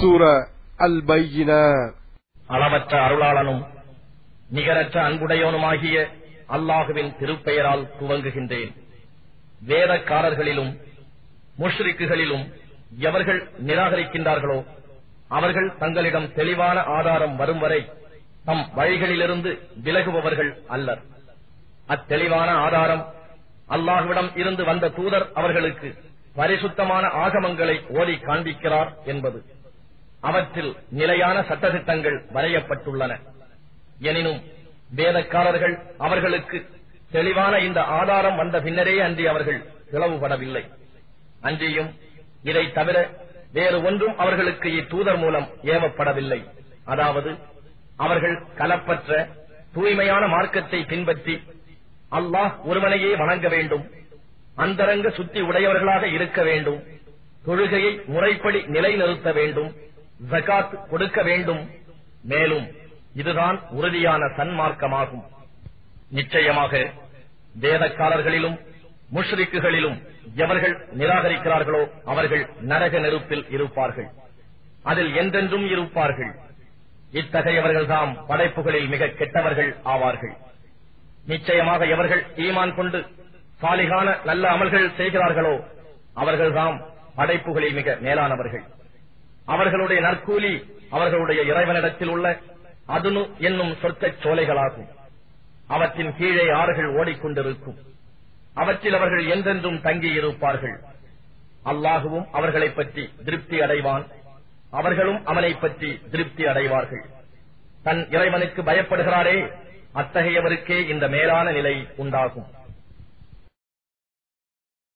சூர அல் அளவற்ற அருளாளனும் நிகரற்ற அன்புடையவனுமாகிய அல்லாஹுவின் திருப்பெயரால் துவங்குகின்றேன். வேதக்காரர்களிலும் முஷ்ரிக்குகளிலும் எவர்கள் நிராகரிக்கின்றார்களோ அவர்கள் தங்களிடம் தெளிவான ஆதாரம் வரும் வரை தம் வழிகளிலிருந்து விலகுபவர்கள் அல்லர். அத்தெளிவான ஆதாரம் அல்லாஹ்விடம் இருந்து வந்த தூதர் அவர்களுக்கு பரிசுத்தமான ஆகமங்களை ஓடி காண்பிக்கிறார் என்பது. அவற்றில் நிலையான சட்டதிட்டங்கள் வரையப்பட்டுள்ளன. எனினும் வேதக்காரர்கள் அவர்களுக்கு தெளிவான இந்த ஆதாரம் வந்த பின்னரே அன்றி அவர்கள் பிளவுபடவில்லை. அன்றியும் இதை தவிர வேறு ஒன்றும் அவர்களுக்கு இத்தூதர் மூலம் ஏவப்படவில்லை. அதாவது அவர்கள் கலப்பற்ற தூய்மையான மார்க்கத்தை பின்பற்றி அல்லாஹ் ஒருவனையே வணங்க வேண்டும் அந்தரங்க சுத்தி உடையவர்களாக இருக்க வேண்டும் தொழுகையை முறைப்படி நிலைநிறுத்த வேண்டும் ஜகாத் கொடுக்க வேண்டும். மேலும் இதுதான் உறுதியான சன்மார்க்கமாகும். நிச்சயமாக வேதக்காரர்களிலும் முஷ்ரிக்குகளிலும் எவர்கள் நிராகரிக்கிறார்களோ அவர்கள் நரக நெருப்பில் இருப்பார்கள். அதில் என்றென்றும் இருப்பார்கள். இத்தகையவர்கள்தாம் படைப்புகளில் மிக கெட்டவர்கள் ஆவார்கள். நிச்சயமாக எவர்கள் ஈமான் கொண்டு சாலிகான நல்ல அமல்கள் செய்கிறார்களோ அவர்கள்தாம் படைப்புகளில் மிக மேலானவர்கள். அவர்களுடைய நற்கூலி அவர்களுடைய இறைவனிடத்தில் உள்ள அதுனு என்னும் சொற்கச் சோலைகளாகும். அவற்றின் கீழே ஆறுகள் ஓடிக்கொண்டிருக்கும். அவற்றில் அவர்கள் என்றென்றும் தங்கியிருப்பார்கள். அல்லாஹுவும் அவர்களைப் பற்றி திருப்தி அடைவான். அவர்களும் அவனைப் பற்றி திருப்தி அடைவார்கள். தன் இறைவனுக்கு பயப்படுகிறாரே அத்தகையவருக்கே இந்த மேலான நிலை உண்டாகும்.